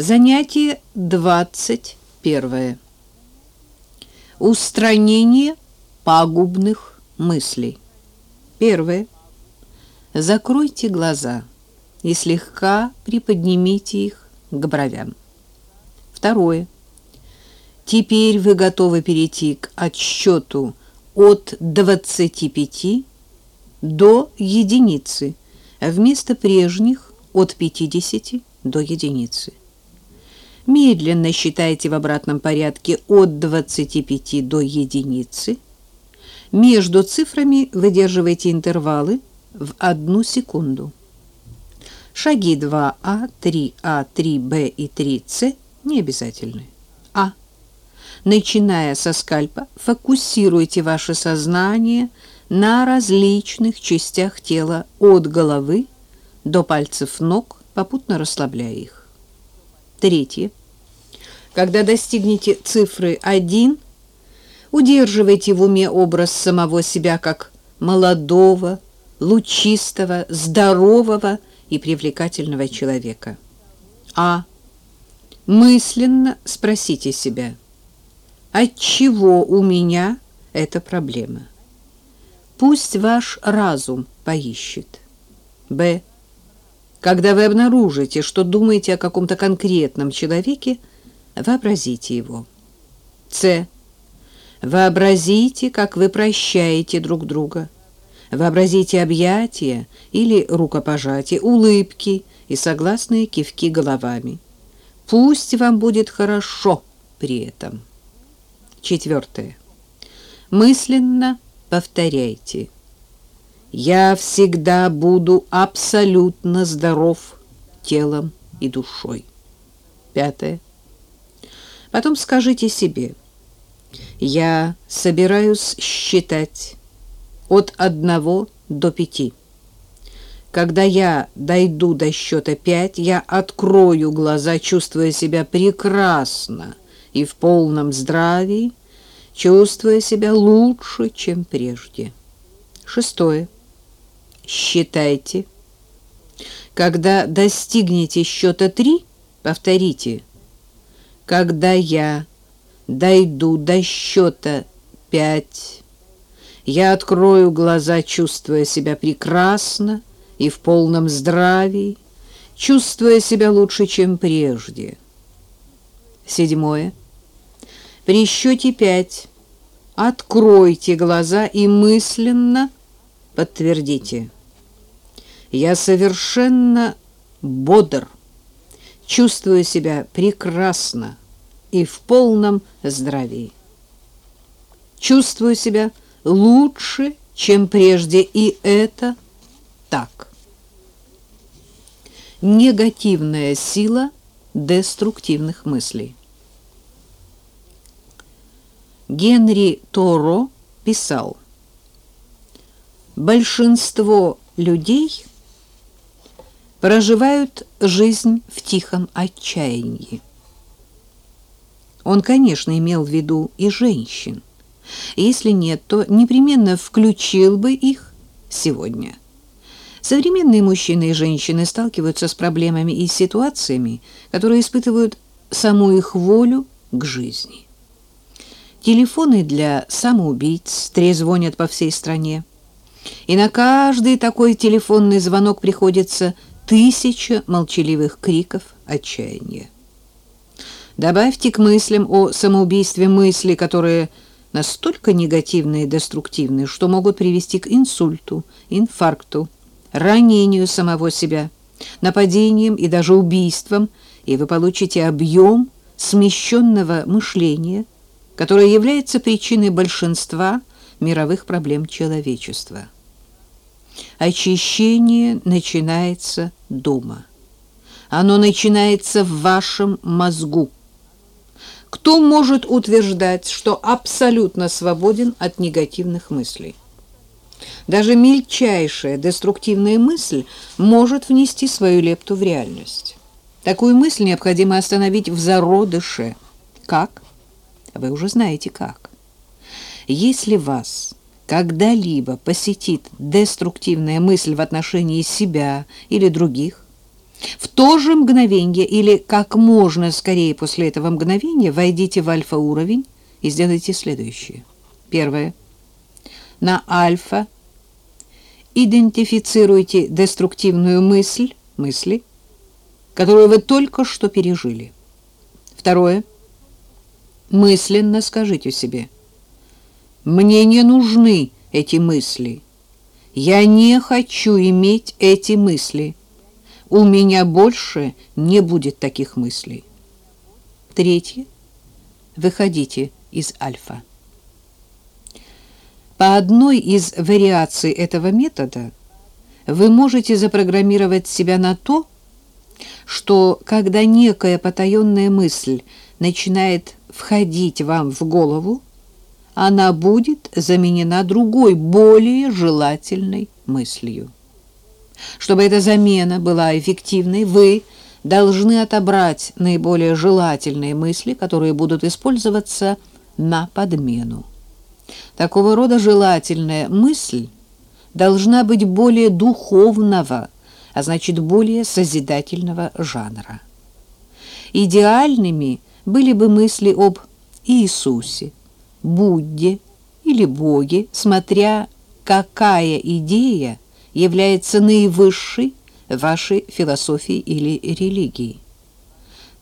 Занятие 21. Устранение пагубных мыслей. Первое. Закройте глаза и слегка приподнимите их к бровям. Второе. Теперь вы готовы перейти к отсчету от 25 до единицы, вместо прежних от 50 до единицы. Медленно считайте в обратном порядке от 25 до единицы. Между цифрами выдерживайте интервалы в одну секунду. Шаги 2А, 3А, 3Б и 3С не обязательны. А. Начиная со скальпа, фокусируйте ваше сознание на различных частях тела от головы до пальцев ног, попутно расслабляя их. Третье. Когда достигнете цифры 1, удерживайте в уме образ самого себя как молодого, лучистого, здорового и привлекательного человека. А. Мысленно спросите себя, от чего у меня эта проблема? Пусть ваш разум поищет. Б. Когда вы обнаружите, что думаете о каком-то конкретном человеке, вообразите его. С. Вообразите, как вы прощаете друг друга. Вообразите объятия или рукопожатия, улыбки и согласные кивки головами. Пусть вам будет хорошо при этом. Четвертое. Мысленно повторяйте. Я всегда буду абсолютно здоров телом и душой. Пятое. Потом скажите себе, я собираюсь считать от одного до пяти. Когда я дойду до счета пять, я открою глаза, чувствуя себя прекрасно и в полном здравии, чувствуя себя лучше, чем прежде. Шестое считайте. Когда достигнете счета три, повторите. Когда я дойду до счета пять, я открою глаза, чувствуя себя прекрасно и в полном здравии, чувствуя себя лучше, чем прежде. Седьмое. При счете пять откройте глаза и мысленно подтвердите – я совершенно бодр, чувствую себя прекрасно и в полном здравии. Чувствую себя лучше, чем прежде, и это так. Негативная сила деструктивных мыслей. Генри Торо писал, большинство людей – проживают жизнь в тихом отчаянии. Он, конечно, имел в виду и женщин. Если нет, то непременно включил бы их сегодня. Современные мужчины и женщины сталкиваются с проблемами и ситуациями, которые испытывают саму их волю к жизни. Телефоны для самоубийц трезвонят по всей стране. И на каждый такой телефонный звонок приходится тысяча молчаливых криков отчаяния. Добавьте к мыслям о самоубийстве мысли, которые настолько негативные и деструктивные, что могут привести к инсульту, инфаркту, ранению самого себя, нападениям и даже убийствам, и вы получите объем смещенного мышления, которое является причиной большинства мировых проблем человечества. Очищение начинается дома. Оно начинается в вашем мозгу. Кто может утверждать, что абсолютно свободен от негативных мыслей? Даже мельчайшая деструктивная мысль может внести свою лепту в реальность. Такую мысль необходимо остановить в зародыше. Как? Вы уже знаете как. Если вас когда-либо посетит деструктивная мысль в отношении себя или других, В то же мгновение или как можно скорее после этого мгновения войдите в альфа-уровень и сделайте следующее. Первое. На альфа идентифицируйте деструктивную мысль, мысли, которую вы только что пережили. Второе. Мысленно скажите себе: мне не нужны эти мысли. Я не хочу иметь эти мысли. У меня больше не будет таких мыслей. Третье. Выходите из альфа. По одной из вариаций этого метода вы можете запрограммировать себя на то, что когда некая потаенная мысль начинает входить вам в голову, она будет заменена другой, более желательной мыслью. Чтобы эта замена была эффективной, вы должны отобрать наиболее желательные мысли, которые будут использоваться на подмену. Такого рода желательная мысль должна быть более духовного, а значит, более созидательного жанра. Идеальными были бы мысли об Иисусе, Будде или Боге, смотря какая идея является наивысшей вашей философии или религии.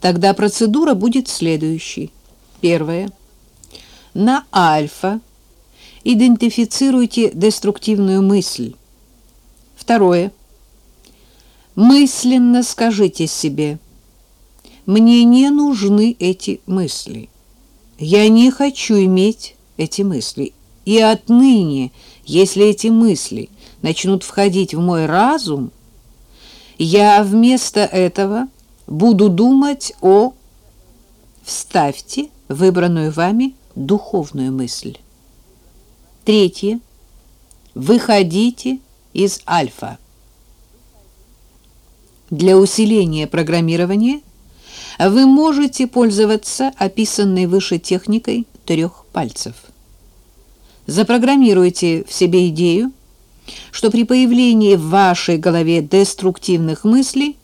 Тогда процедура будет следующей. Первое. На альфа идентифицируйте деструктивную мысль. Второе. Мысленно скажите себе, мне не нужны эти мысли. Я не хочу иметь эти мысли. И отныне, если эти мысли начнут входить в мой разум, я вместо этого буду думать о... Вставьте выбранную вами духовную мысль. Третье. Выходите из альфа. Для усиления программирования вы можете пользоваться описанной выше техникой трех пальцев. Запрограммируйте в себе идею, что при появлении в вашей голове деструктивных мыслей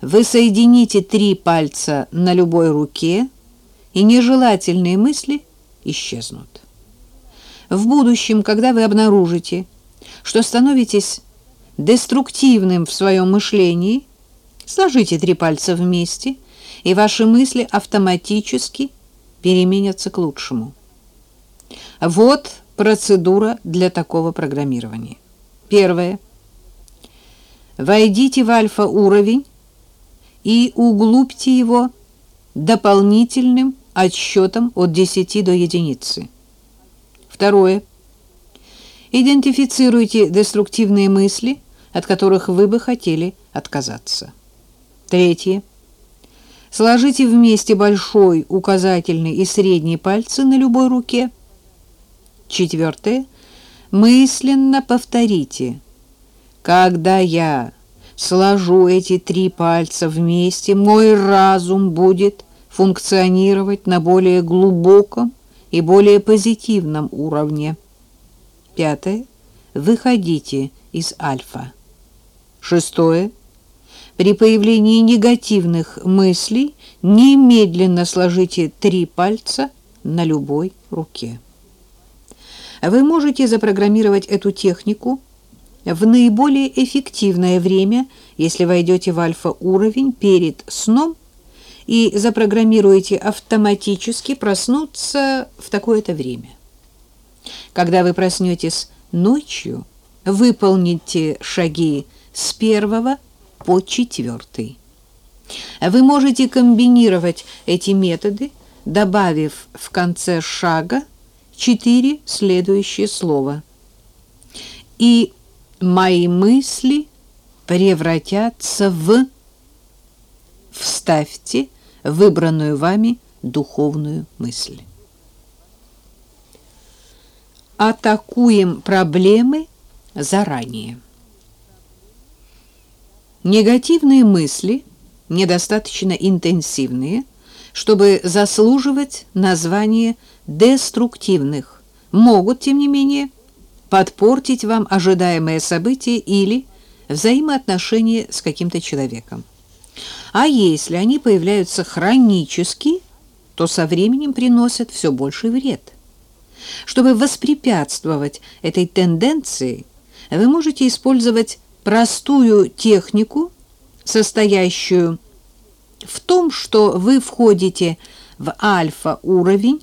вы соедините три пальца на любой руке, и нежелательные мысли исчезнут. В будущем, когда вы обнаружите, что становитесь деструктивным в своем мышлении, сложите три пальца вместе, и ваши мысли автоматически переменятся к лучшему. Вот процедура для такого программирования. Первое. Войдите в альфа-уровень и углубьте его дополнительным отсчетом от 10 до единицы. Второе. Идентифицируйте деструктивные мысли, от которых вы бы хотели отказаться. Третье. Сложите вместе большой, указательный и средний пальцы на любой руке. Четвертое. Мысленно повторите. Когда я сложу эти три пальца вместе, мой разум будет функционировать на более глубоком и более позитивном уровне. Пятое. Выходите из альфа. Шестое. При появлении негативных мыслей немедленно сложите три пальца на любой руке. Вы можете запрограммировать эту технику в наиболее эффективное время, если войдете в альфа-уровень перед сном и запрограммируете автоматически проснуться в такое-то время. Когда вы проснетесь ночью, выполните шаги с первого по четвертый. Вы можете комбинировать эти методы, добавив в конце шага четыре следующие слова. И мои мысли превратятся в... Вставьте выбранную вами духовную мысль. Атакуем проблемы заранее. Негативные мысли недостаточно интенсивные, чтобы заслуживать название деструктивных, могут, тем не менее, подпортить вам ожидаемое событие или взаимоотношения с каким-то человеком. А если они появляются хронически, то со временем приносят все больший вред. Чтобы воспрепятствовать этой тенденции, вы можете использовать простую технику, состоящую в том, что вы входите в альфа-уровень,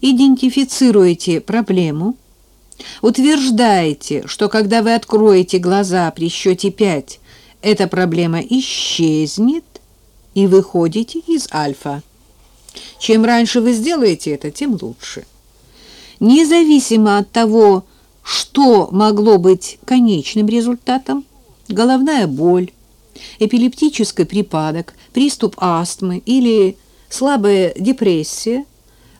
идентифицируете проблему, утверждаете, что когда вы откроете глаза при счете 5, эта проблема исчезнет, и выходите из альфа. Чем раньше вы сделаете это, тем лучше. Независимо от того, что могло быть конечным результатом, головная боль, эпилептический припадок, приступ астмы или слабая депрессия,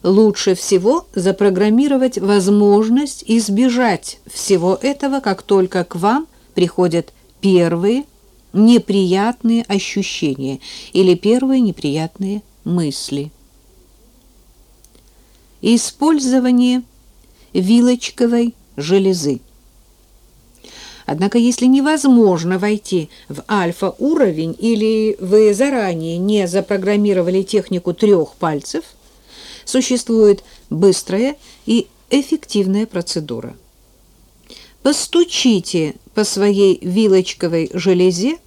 лучше всего запрограммировать возможность избежать всего этого, как только к вам приходят первые неприятные ощущения или первые неприятные мысли. Использование вилочковой железы. Однако, если невозможно войти в альфа-уровень или вы заранее не запрограммировали технику трех пальцев, существует быстрая и эффективная процедура. Постучите по своей вилочковой железе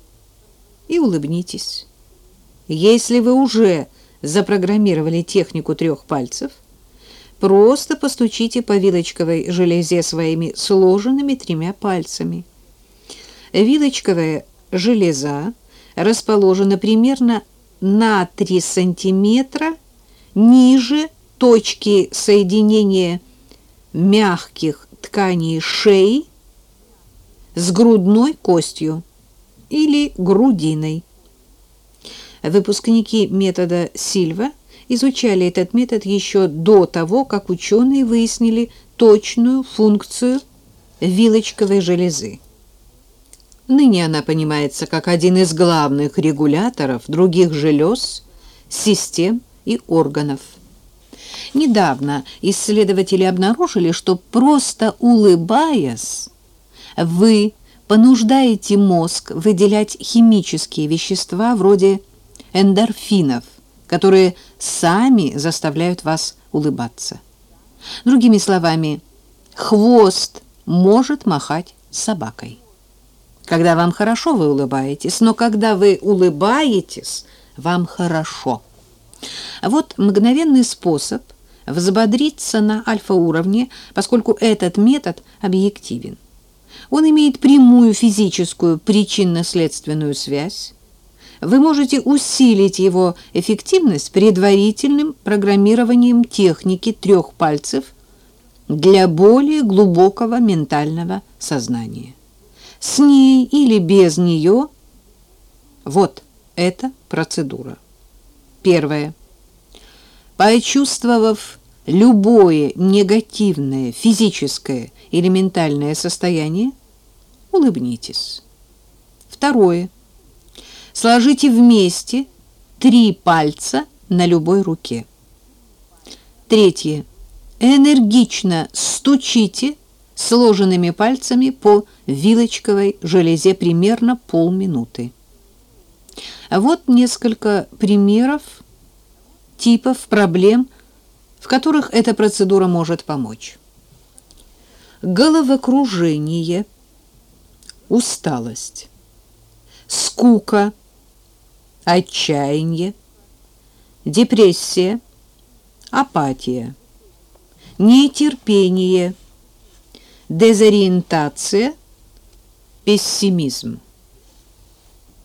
и улыбнитесь. Если вы уже запрограммировали технику трех пальцев, просто постучите по вилочковой железе своими сложенными тремя пальцами. Вилочковая железа расположена примерно на 3 сантиметра ниже точки соединения мягких тканей шеи с грудной костью или грудиной. Выпускники метода Сильва изучали этот метод еще до того, как ученые выяснили точную функцию вилочковой железы. Ныне она понимается как один из главных регуляторов других желез, систем и органов. Недавно исследователи обнаружили, что просто улыбаясь, вы понуждаете мозг выделять химические вещества вроде эндорфинов, которые сами заставляют вас улыбаться. Другими словами, хвост может махать собакой. Когда вам хорошо, вы улыбаетесь, но когда вы улыбаетесь, вам хорошо. Вот мгновенный способ взбодриться на альфа-уровне, поскольку этот метод объективен. Он имеет прямую физическую причинно-следственную связь. Вы можете усилить его эффективность предварительным программированием техники трех пальцев для более глубокого ментального сознания. С ней или без нее вот эта процедура. Первое. Почувствовав любое негативное физическое или ментальное состояние, улыбнитесь. Второе. Сложите вместе три пальца на любой руке. Третье. Энергично стучите сложенными пальцами по вилочковой железе примерно полминуты. Вот несколько примеров типов проблем, в которых эта процедура может помочь. Головокружение, усталость, скука, отчаяние, депрессия, апатия, нетерпение, дезориентация, пессимизм.